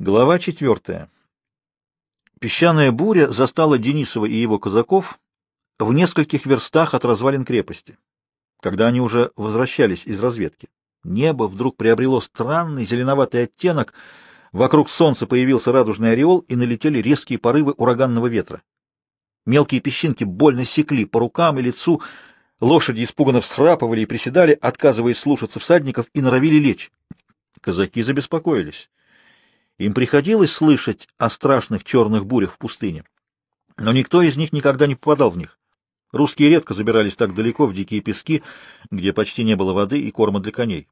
Глава четвертая. Песчаная буря застала Денисова и его казаков в нескольких верстах от развалин крепости, когда они уже возвращались из разведки. Небо вдруг приобрело странный зеленоватый оттенок, вокруг солнца появился радужный ореол и налетели резкие порывы ураганного ветра. Мелкие песчинки больно секли по рукам и лицу, лошади испуганно всхрапывали и приседали, отказываясь слушаться всадников, и норовили лечь. Казаки забеспокоились. Им приходилось слышать о страшных черных бурях в пустыне, но никто из них никогда не попадал в них. Русские редко забирались так далеко в дикие пески, где почти не было воды и корма для коней.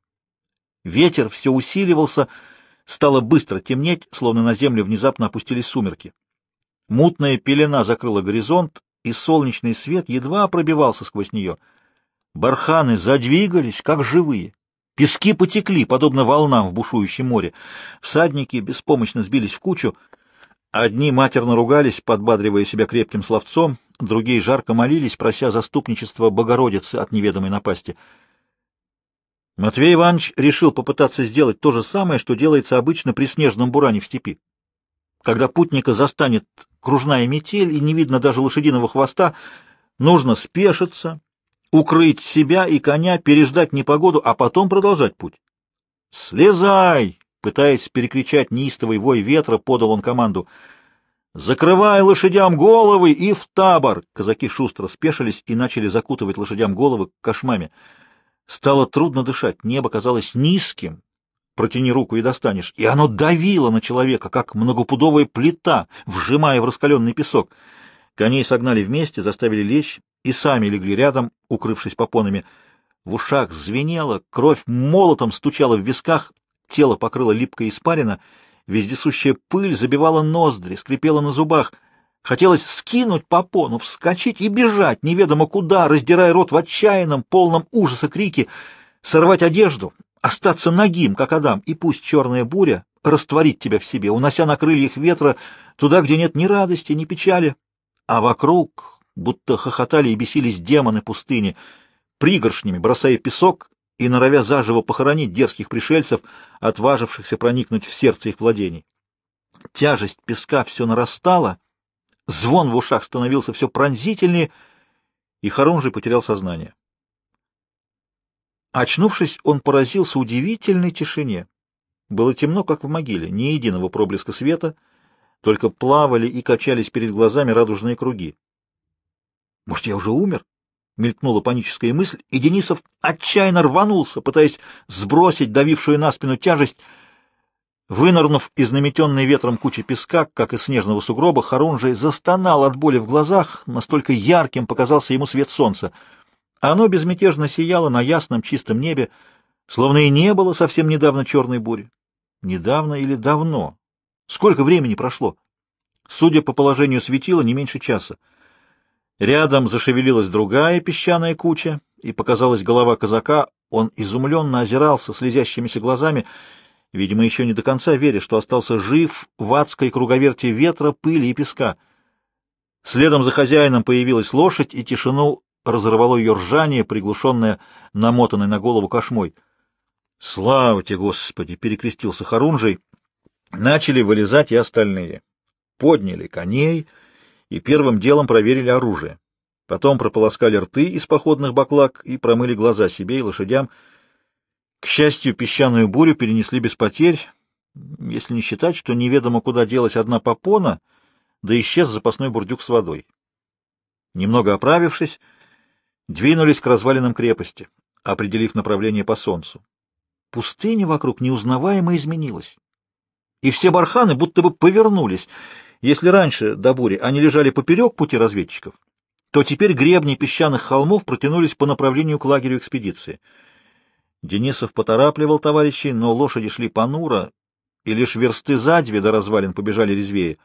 Ветер все усиливался, стало быстро темнеть, словно на землю внезапно опустились сумерки. Мутная пелена закрыла горизонт, и солнечный свет едва пробивался сквозь нее. Барханы задвигались, как живые. Пески потекли, подобно волнам в бушующем море. Всадники беспомощно сбились в кучу. Одни матерно ругались, подбадривая себя крепким словцом, другие жарко молились, прося заступничества Богородицы от неведомой напасти. Матвей Иванович решил попытаться сделать то же самое, что делается обычно при снежном буране в степи. Когда путника застанет кружная метель и не видно даже лошадиного хвоста, нужно спешиться, укрыть себя и коня, переждать непогоду, а потом продолжать путь. «Слезай!» — пытаясь перекричать неистовый вой ветра, подал он команду. «Закрывай лошадям головы и в табор!» Казаки шустро спешились и начали закутывать лошадям головы кошмами. Стало трудно дышать, небо казалось низким. Протяни руку и достанешь. И оно давило на человека, как многопудовая плита, вжимая в раскаленный песок. Коней согнали вместе, заставили лечь, и сами легли рядом, укрывшись попонами. В ушах звенело, кровь молотом стучала в висках, тело покрыло липкая испарина, вездесущая пыль забивала ноздри, скрипела на зубах. Хотелось скинуть попону, вскочить и бежать, неведомо куда, раздирая рот в отчаянном, полном ужаса крике, сорвать одежду, остаться нагим, как Адам, и пусть черная буря растворит тебя в себе, унося на крыльях ветра туда, где нет ни радости, ни печали, а вокруг будто хохотали и бесились демоны пустыни, пригоршнями бросая песок и норовя заживо похоронить дерзких пришельцев, отважившихся проникнуть в сердце их владений. Тяжесть песка все нарастала, звон в ушах становился все пронзительнее, и Харунжий потерял сознание. Очнувшись, он поразился удивительной тишине. Было темно, как в могиле, ни единого проблеска света, только плавали и качались перед глазами радужные круги. Может, я уже умер? Мелькнула паническая мысль, и Денисов отчаянно рванулся, пытаясь сбросить давившую на спину тяжесть. Вынырнув из наметенной ветром кучи песка, как из снежного сугроба, Харунжий застонал от боли в глазах, настолько ярким показался ему свет солнца. Оно безмятежно сияло на ясном чистом небе, словно и не было совсем недавно черной бури. Недавно или давно? Сколько времени прошло? Судя по положению светила, не меньше часа. Рядом зашевелилась другая песчаная куча, и показалась голова казака. Он изумленно озирался слезящимися глазами, видимо, еще не до конца веря, что остался жив в адской круговерти ветра, пыли и песка. Следом за хозяином появилась лошадь, и тишину разорвало ее ржание, приглушенное намотанной на голову кошмой. «Слава тебе, Господи!» — перекрестился Харунжий. Начали вылезать и остальные. Подняли коней — и первым делом проверили оружие. Потом прополоскали рты из походных баклак и промыли глаза себе и лошадям. К счастью, песчаную бурю перенесли без потерь, если не считать, что неведомо куда делась одна попона, да исчез запасной бурдюк с водой. Немного оправившись, двинулись к развалинам крепости, определив направление по солнцу. Пустыня вокруг неузнаваемо изменилась, и все барханы будто бы повернулись — если раньше до бури они лежали поперек пути разведчиков, то теперь гребни песчаных холмов протянулись по направлению к лагерю экспедиции. Денисов поторапливал товарищей, но лошади шли понуро, и лишь версты за две до развалин побежали резвее.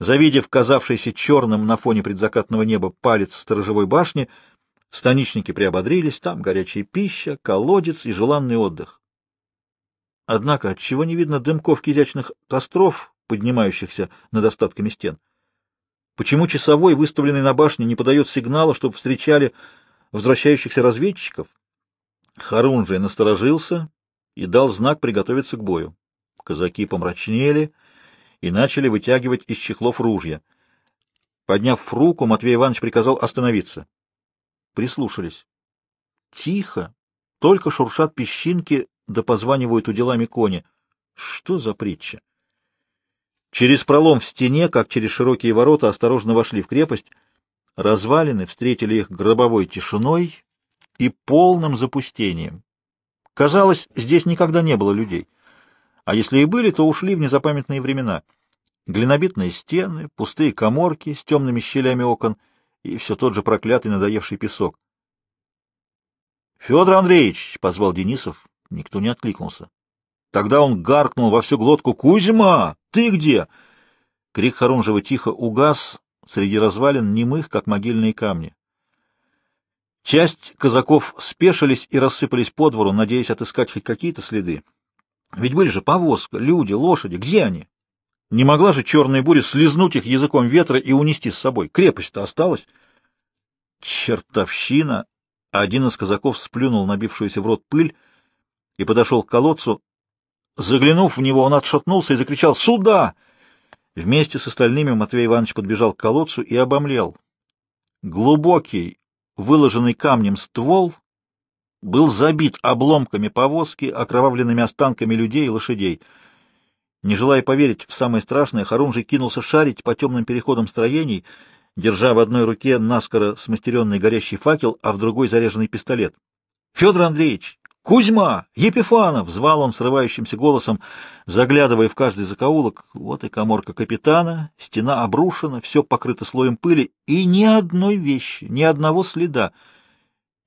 Завидев казавшийся черным на фоне предзакатного неба палец сторожевой башни, станичники приободрились, там горячая пища, колодец и желанный отдых. Однако, отчего не видно дымков кизячных костров, поднимающихся над остатками стен. Почему часовой, выставленный на башне, не подает сигнала, чтобы встречали возвращающихся разведчиков? Харун же насторожился и дал знак приготовиться к бою. Казаки помрачнели и начали вытягивать из чехлов ружья. Подняв руку, Матвей Иванович приказал остановиться. Прислушались. Тихо, только шуршат песчинки, да позванивают уделами кони. Что за притча? Через пролом в стене, как через широкие ворота, осторожно вошли в крепость. Развалины встретили их гробовой тишиной и полным запустением. Казалось, здесь никогда не было людей. А если и были, то ушли в незапамятные времена. Глинобитные стены, пустые коморки с темными щелями окон и все тот же проклятый надоевший песок. — Федор Андреевич! — позвал Денисов. Никто не откликнулся. Тогда он гаркнул во всю глотку «Кузьма! Ты где?» Крик Харунжева тихо угас среди развалин немых, как могильные камни. Часть казаков спешились и рассыпались по двору, надеясь отыскать хоть какие-то следы. Ведь были же повозка, люди, лошади. Где они? Не могла же черная буря слезнуть их языком ветра и унести с собой. Крепость-то осталась. Чертовщина! Один из казаков сплюнул набившуюся в рот пыль и подошел к колодцу. Заглянув в него, он отшатнулся и закричал «Сюда!». Вместе с остальными Матвей Иванович подбежал к колодцу и обомлел. Глубокий, выложенный камнем ствол был забит обломками повозки, окровавленными останками людей и лошадей. Не желая поверить в самое страшное, Харунжий кинулся шарить по темным переходам строений, держа в одной руке наскоро смастеренный горящий факел, а в другой заряженный пистолет. — Федор Андреевич! «Кузьма! Епифанов!» — звал он срывающимся голосом, заглядывая в каждый закоулок. Вот и коморка капитана, стена обрушена, все покрыто слоем пыли, и ни одной вещи, ни одного следа.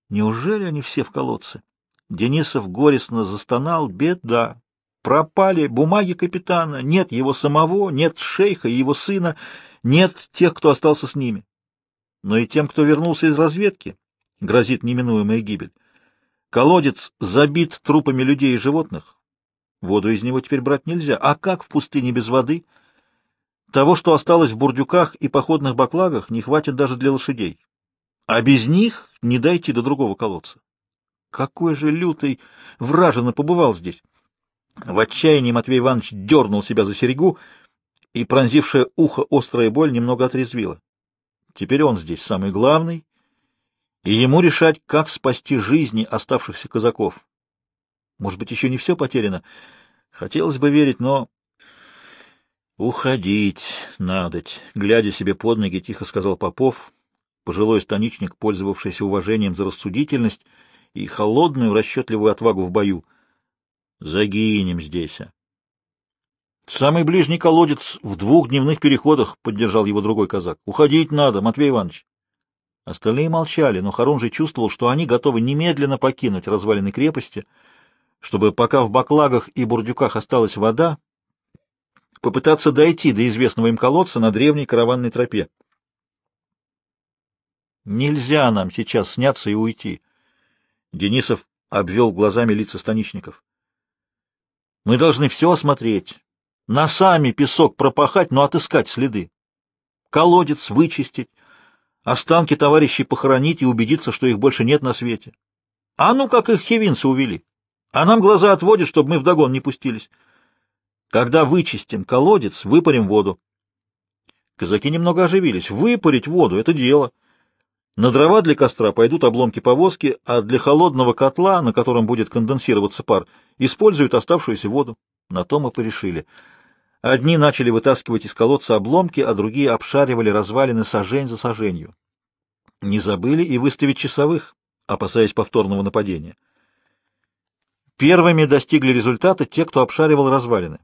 Неужели они все в колодце? Денисов горестно застонал. Беда! Пропали бумаги капитана, нет его самого, нет шейха и его сына, нет тех, кто остался с ними. Но и тем, кто вернулся из разведки, грозит неминуемая гибель. Колодец забит трупами людей и животных. Воду из него теперь брать нельзя. А как в пустыне без воды? Того, что осталось в бурдюках и походных баклагах, не хватит даже для лошадей. А без них не дойти до другого колодца. Какой же лютый вражина побывал здесь! В отчаянии Матвей Иванович дернул себя за серегу, и пронзившая ухо острая боль немного отрезвила. Теперь он здесь самый главный, и ему решать, как спасти жизни оставшихся казаков. Может быть, еще не все потеряно? Хотелось бы верить, но... «Уходить надоть», — глядя себе под ноги, тихо сказал Попов, пожилой станичник, пользовавшийся уважением за рассудительность и холодную расчетливую отвагу в бою. «Загинем здесь». А». «Самый ближний колодец в двух дневных переходах», — поддержал его другой казак. «Уходить надо, Матвей Иванович». Остальные молчали, но Харунжий чувствовал, что они готовы немедленно покинуть развалины крепости, чтобы, пока в баклагах и бурдюках осталась вода, попытаться дойти до известного им колодца на древней караванной тропе. «Нельзя нам сейчас сняться и уйти», — Денисов обвел глазами лица станичников. «Мы должны все осмотреть, носами песок пропахать, но отыскать следы, колодец вычистить, останки товарищей похоронить и убедиться, что их больше нет на свете. А ну, как их хивинцы увели. А нам глаза отводят, чтобы мы вдогон не пустились. Когда вычистим колодец, выпарим воду. Казаки немного оживились. Выпарить воду — это дело. На дрова для костра пойдут обломки повозки, а для холодного котла, на котором будет конденсироваться пар, используют оставшуюся воду. На то мы порешили. Одни начали вытаскивать из колодца обломки, а другие обшаривали развалины сажень за саженью. Не забыли и выставить часовых, опасаясь повторного нападения. Первыми достигли результата те, кто обшаривал развалины.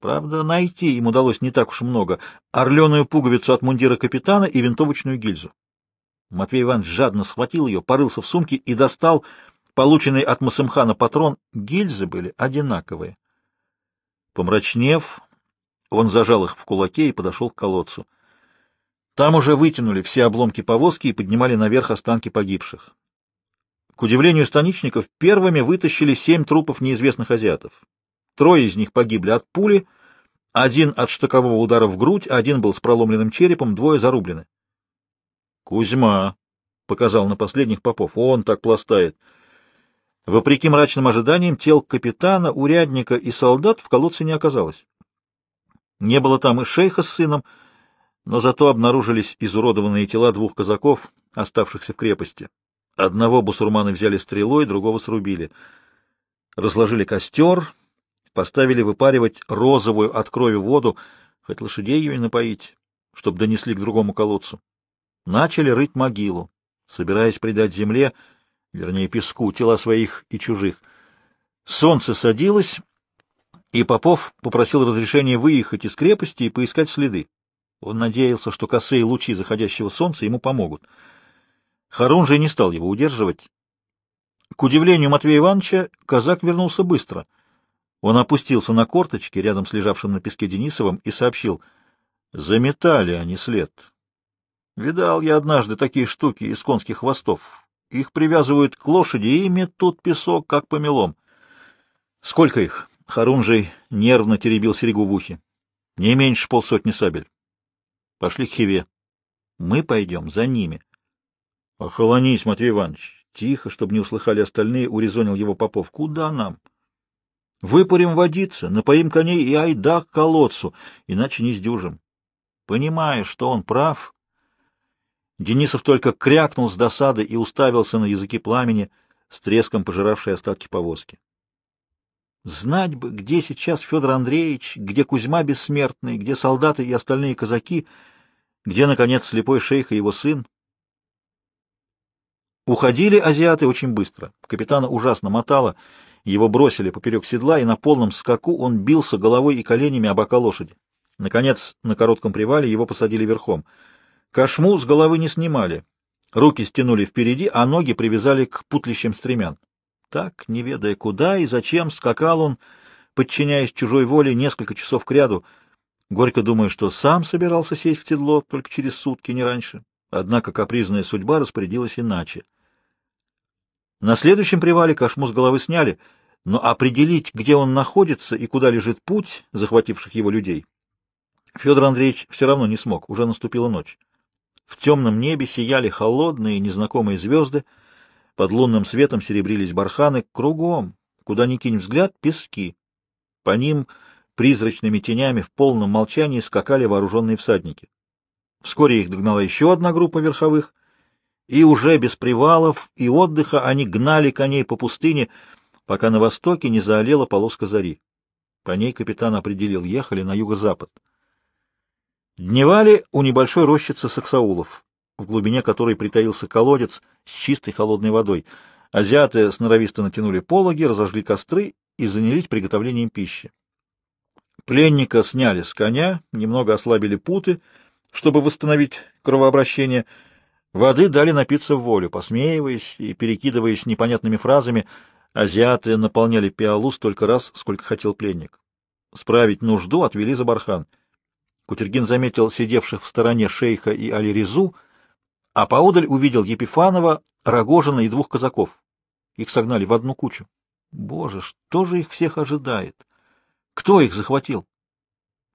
Правда, найти им удалось не так уж много. Орленую пуговицу от мундира капитана и винтовочную гильзу. Матвей Иванович жадно схватил ее, порылся в сумке и достал полученный от Масымхана патрон. Гильзы были одинаковые. Помрачнев, он зажал их в кулаке и подошел к колодцу. Там уже вытянули все обломки повозки и поднимали наверх останки погибших. К удивлению станичников, первыми вытащили семь трупов неизвестных азиатов. Трое из них погибли от пули, один от штыкового удара в грудь, один был с проломленным черепом, двое зарублены. — Кузьма, — показал на последних попов, — он так пластает. Вопреки мрачным ожиданиям, тел капитана, урядника и солдат в колодце не оказалось. Не было там и шейха с сыном, но зато обнаружились изуродованные тела двух казаков, оставшихся в крепости. Одного бусурманы взяли стрелой, другого срубили. Разложили костер, поставили выпаривать розовую от крови воду, хоть лошадей ее и напоить, чтобы донесли к другому колодцу. Начали рыть могилу, собираясь придать земле, вернее песку, тела своих и чужих. Солнце садилось, и Попов попросил разрешения выехать из крепости и поискать следы. Он надеялся, что косые лучи заходящего солнца ему помогут. Харун же не стал его удерживать. К удивлению Матвея Ивановича, казак вернулся быстро. Он опустился на корточки рядом с лежавшим на песке Денисовым и сообщил, заметали они след. Видал я однажды такие штуки из конских хвостов. Их привязывают к лошади и метут песок, как помелом. Сколько их? Харунжий нервно теребил серегу в ухе. Не меньше полсотни сабель. Пошли к Хиве. Мы пойдем за ними. Охолонись, Матвей Иванович. Тихо, чтобы не услыхали остальные, урезонил его Попов. Куда нам? Выпарим водиться, напоим коней и айда к колодцу, иначе не сдюжим. Понимая, что он прав, Денисов только крякнул с досады и уставился на языки пламени, с треском пожиравшие остатки повозки. Знать бы, где сейчас Федор Андреевич, где Кузьма Бессмертный, где солдаты и остальные казаки, где, наконец, слепой шейх и его сын. Уходили азиаты очень быстро. Капитана ужасно мотало, его бросили поперек седла, и на полном скаку он бился головой и коленями об бока лошади. Наконец, на коротком привале его посадили верхом — Кошму с головы не снимали. Руки стянули впереди, а ноги привязали к путлищам стремян. Так, не ведая куда и зачем, скакал он, подчиняясь чужой воле, несколько часов кряду, горько думая, что сам собирался сесть в седло только через сутки, не раньше. Однако капризная судьба распорядилась иначе. На следующем привале кошму с головы сняли, но определить, где он находится и куда лежит путь захвативших его людей, Федор Андреевич все равно не смог, уже наступила ночь. В темном небе сияли холодные незнакомые звезды, под лунным светом серебрились барханы, кругом, куда ни кинь взгляд, пески. По ним призрачными тенями в полном молчании скакали вооруженные всадники. Вскоре их догнала еще одна группа верховых, и уже без привалов и отдыха они гнали коней по пустыне, пока на востоке не заолела полоска зари. По ней капитан определил, ехали на юго-запад. Дневали у небольшой рощицы саксаулов, в глубине которой притаился колодец с чистой холодной водой. Азиаты сноровисто натянули пологи, разожгли костры и занялись приготовлением пищи. Пленника сняли с коня, немного ослабили путы, чтобы восстановить кровообращение. Воды дали напиться в волю, посмеиваясь и перекидываясь непонятными фразами. Азиаты наполняли пиалу столько раз, сколько хотел пленник. Справить нужду отвели за бархан — Кутергин заметил сидевших в стороне шейха и Алиризу, а поодаль увидел Епифанова, Рогожина и двух казаков. Их согнали в одну кучу. Боже, что же их всех ожидает? Кто их захватил?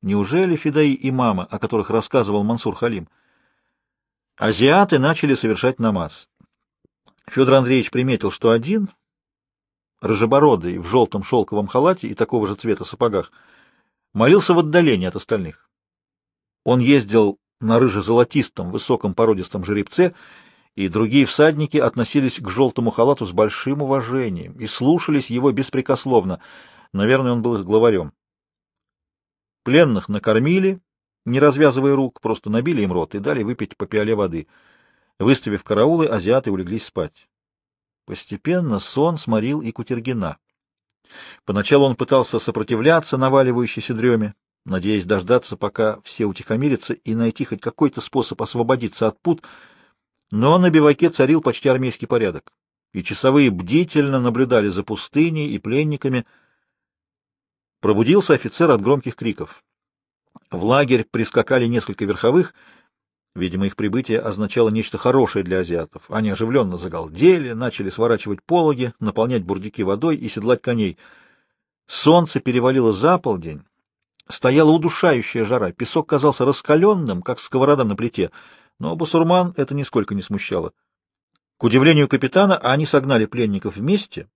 Неужели Фидаи и мама, о которых рассказывал Мансур Халим? Азиаты начали совершать намаз. Федор Андреевич приметил, что один, рыжебородый, в желтом шелковом халате и такого же цвета сапогах, молился в отдалении от остальных. Он ездил на рыже-золотистом, высоком породистом жеребце, и другие всадники относились к желтому халату с большим уважением и слушались его беспрекословно. Наверное, он был их главарем. Пленных накормили, не развязывая рук, просто набили им рот и дали выпить по пиале воды. Выставив караулы, азиаты улеглись спать. Постепенно сон сморил и Кутергина. Поначалу он пытался сопротивляться наваливающейся дреме, надеясь дождаться, пока все утихомирятся, и найти хоть какой-то способ освободиться от пут, но на биваке царил почти армейский порядок, и часовые бдительно наблюдали за пустыней и пленниками. Пробудился офицер от громких криков. В лагерь прискакали несколько верховых, видимо, их прибытие означало нечто хорошее для азиатов. Они оживленно загалдели, начали сворачивать пологи, наполнять бурдюки водой и седлать коней. Солнце перевалило за полдень, Стояла удушающая жара, песок казался раскаленным, как сковорода на плите, но бусурман это нисколько не смущало. К удивлению капитана, они согнали пленников вместе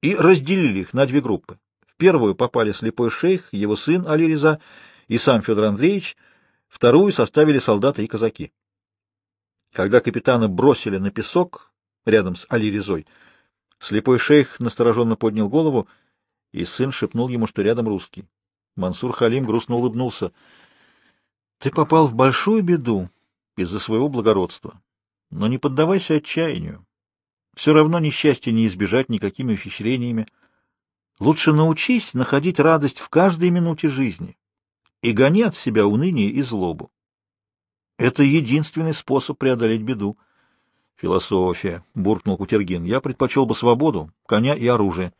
и разделили их на две группы. В первую попали слепой шейх, его сын Али Реза и сам Федор Андреевич, вторую составили солдаты и казаки. Когда капитана бросили на песок рядом с Али Резой, слепой шейх настороженно поднял голову, и сын шепнул ему, что рядом русский. Мансур Халим грустно улыбнулся. — Ты попал в большую беду из-за своего благородства, но не поддавайся отчаянию. Все равно несчастья не избежать никакими ухищрениями. Лучше научись находить радость в каждой минуте жизни и гони от себя уныние и злобу. Это единственный способ преодолеть беду. Философия, — буркнул Кутергин. Я предпочел бы свободу, коня и оружие.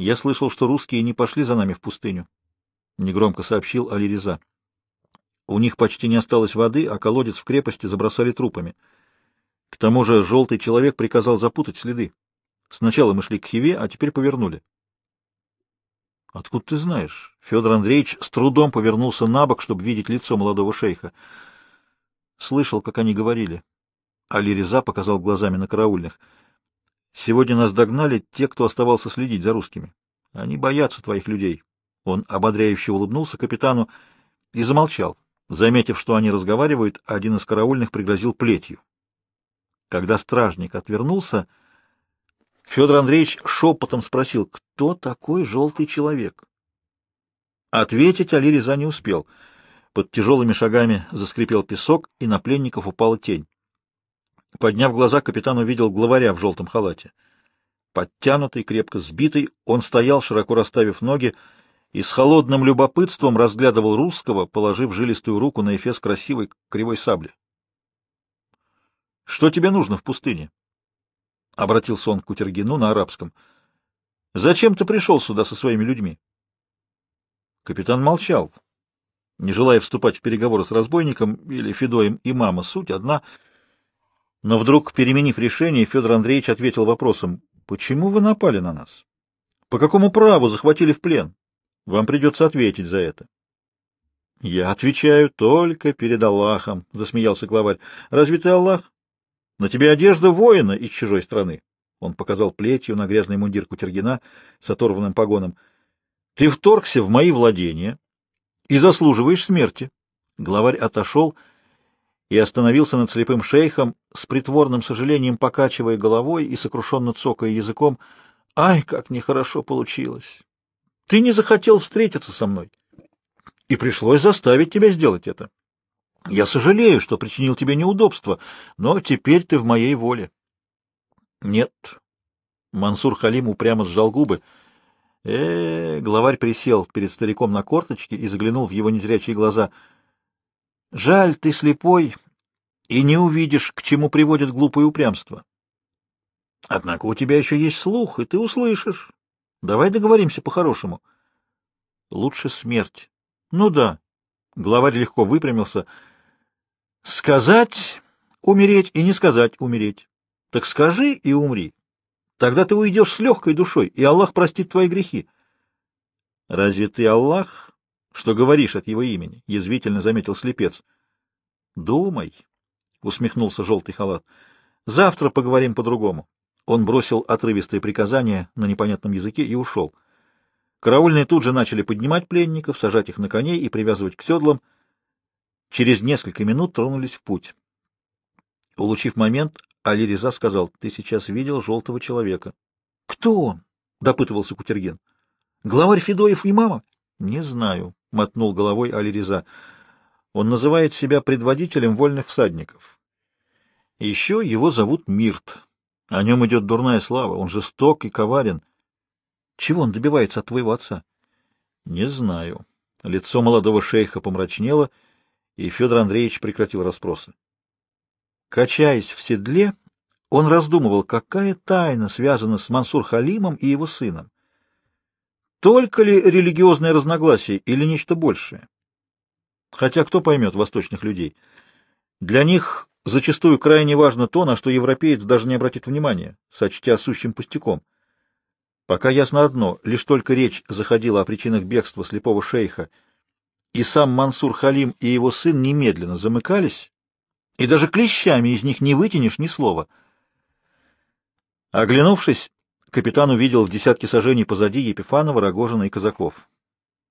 Я слышал, что русские не пошли за нами в пустыню, — негромко сообщил Алиреза. У них почти не осталось воды, а колодец в крепости забросали трупами. К тому же желтый человек приказал запутать следы. Сначала мы шли к Хиве, а теперь повернули. — Откуда ты знаешь? Федор Андреевич с трудом повернулся на бок, чтобы видеть лицо молодого шейха. Слышал, как они говорили. Али Реза показал глазами на караульных. — Сегодня нас догнали те, кто оставался следить за русскими. Они боятся твоих людей. Он ободряюще улыбнулся капитану и замолчал. Заметив, что они разговаривают, один из караульных пригрозил плетью. Когда стражник отвернулся, Федор Андреевич шепотом спросил, кто такой желтый человек? Ответить Али Реза не успел. Под тяжелыми шагами заскрипел песок, и на пленников упала тень. Подняв глаза, капитан увидел главаря в желтом халате. Подтянутый, крепко сбитый, он стоял, широко расставив ноги, и с холодным любопытством разглядывал русского, положив жилистую руку на эфес красивой кривой сабли. — Что тебе нужно в пустыне? — обратился он к Кутергину на арабском. — Зачем ты пришел сюда со своими людьми? Капитан молчал, не желая вступать в переговоры с разбойником или Федоем имама. Суть одна. Но вдруг, переменив решение, Федор Андреевич ответил вопросом, «Почему вы напали на нас? По какому праву захватили в плен? Вам придется ответить за это». «Я отвечаю только перед Аллахом», — засмеялся главарь. «Разве ты Аллах? На тебе одежда воина из чужой страны. Он показал плетью на грязный мундир Кутергина с оторванным погоном. Ты вторгся в мои владения и заслуживаешь смерти. Главарь отошел и остановился над слепым шейхом, с притворным сожалением покачивая головой и сокрушенно цокая языком. Ай, как нехорошо получилось! Ты не захотел встретиться со мной, и пришлось заставить тебя сделать это. Я сожалею, что причинил тебе неудобства, но теперь ты в моей воле. Нет. Мансур Халим упрямо сжал губы. Э, -э главарь присел перед стариком на корточке и заглянул в его незрячие глаза. Жаль, ты слепой и не увидишь, к чему приводит глупое упрямство. Однако у тебя еще есть слух, и ты услышишь. Давай договоримся по-хорошему. Лучше смерть. Ну да. Главарь легко выпрямился. Сказать — умереть, и не сказать — умереть. Так скажи и умри. Тогда ты уйдешь с легкой душой, и Аллах простит твои грехи. — Разве ты Аллах, что говоришь от его имени? — язвительно заметил слепец. — Думай, — усмехнулся желтый халат. — Завтра поговорим по-другому. Он бросил отрывистые приказания на непонятном языке и ушел. Караульные тут же начали поднимать пленников, сажать их на коней и привязывать к седлам — Через несколько минут тронулись в путь. Улучив момент, Али Реза сказал, — Ты сейчас видел желтого человека. — Кто он? — допытывался Кутергин. — Главарь Федоев и мама? — Не знаю, — мотнул головой Али Реза. Он называет себя предводителем вольных всадников. Еще его зовут Мирт. О нем идет дурная слава, он жесток и коварен. Чего он добивается от твоего отца? — Не знаю. Лицо молодого шейха помрачнело, — и Федор Андреевич прекратил расспросы. Качаясь в седле, он раздумывал, какая тайна связана с Мансур Халимом и его сыном. Только ли религиозное разногласие или нечто большее? Хотя кто поймет восточных людей? Для них зачастую крайне важно то, на что европеец даже не обратит внимания, сочтя сущим пустяком. Пока ясно одно, лишь только речь заходила о причинах бегства слепого шейха и сам Мансур Халим и его сын немедленно замыкались, и даже клещами из них не вытянешь ни слова. Оглянувшись, Капитан увидел в десятке сажений позади Епифанова, Рогожина и Казаков.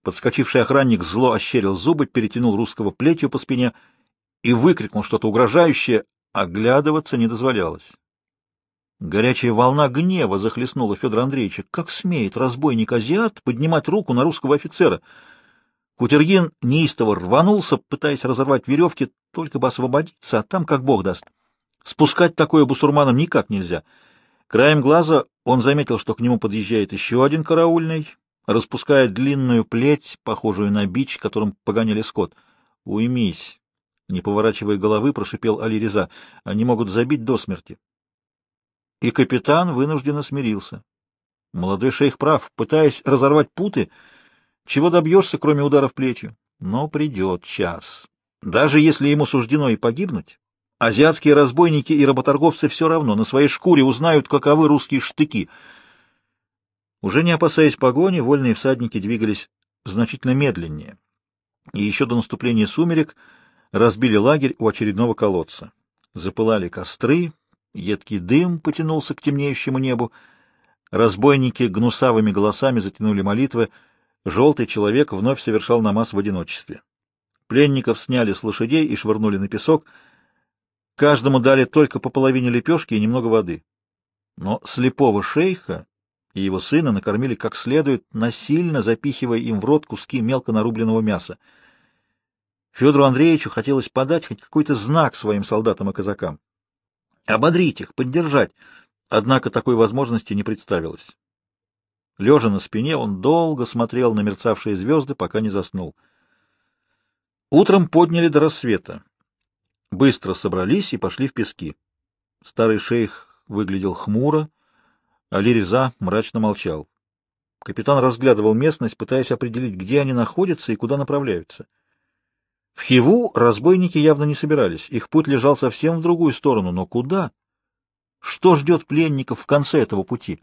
Подскочивший охранник зло ощерил зубы, перетянул русского плетью по спине и выкрикнул что-то угрожающее, оглядываться не дозволялось. Горячая волна гнева захлестнула Федора Андреевича. Как смеет разбойник-азиат поднимать руку на русского офицера? Кутергин неистово рванулся, пытаясь разорвать веревки, только бы освободиться, а там как бог даст. Спускать такое бусурманам никак нельзя. Краем глаза он заметил, что к нему подъезжает еще один караульный, распуская длинную плеть, похожую на бич, которым погоняли скот. «Уймись!» — не поворачивая головы, прошипел Али Реза. «Они могут забить до смерти». И капитан вынужденно смирился. Молодой шейх прав, пытаясь разорвать путы, чего добьешься, кроме ударов плетью? Но придет час. Даже если ему суждено и погибнуть, азиатские разбойники и работорговцы все равно на своей шкуре узнают, каковы русские штыки. Уже не опасаясь погони, вольные всадники двигались значительно медленнее. И еще до наступления сумерек разбили лагерь у очередного колодца. Запылали костры, Едкий дым потянулся к темнеющему небу. Разбойники гнусавыми голосами затянули молитвы. Желтый человек вновь совершал намаз в одиночестве. Пленников сняли с лошадей и швырнули на песок. Каждому дали только по половине лепешки и немного воды. Но слепого шейха и его сына накормили как следует, насильно запихивая им в рот куски мелко нарубленного мяса. Федору Андреевичу хотелось подать хоть какой-то знак своим солдатам и казакам ободрить их, поддержать. Однако такой возможности не представилось. Лежа на спине, он долго смотрел на мерцавшие звезды, пока не заснул. Утром подняли до рассвета. Быстро собрались и пошли в пески. Старый шейх выглядел хмуро, а Лириза мрачно молчал. Капитан разглядывал местность, пытаясь определить, где они находятся и куда направляются. В Хиву разбойники явно не собирались, их путь лежал совсем в другую сторону, но куда? Что ждет пленников в конце этого пути?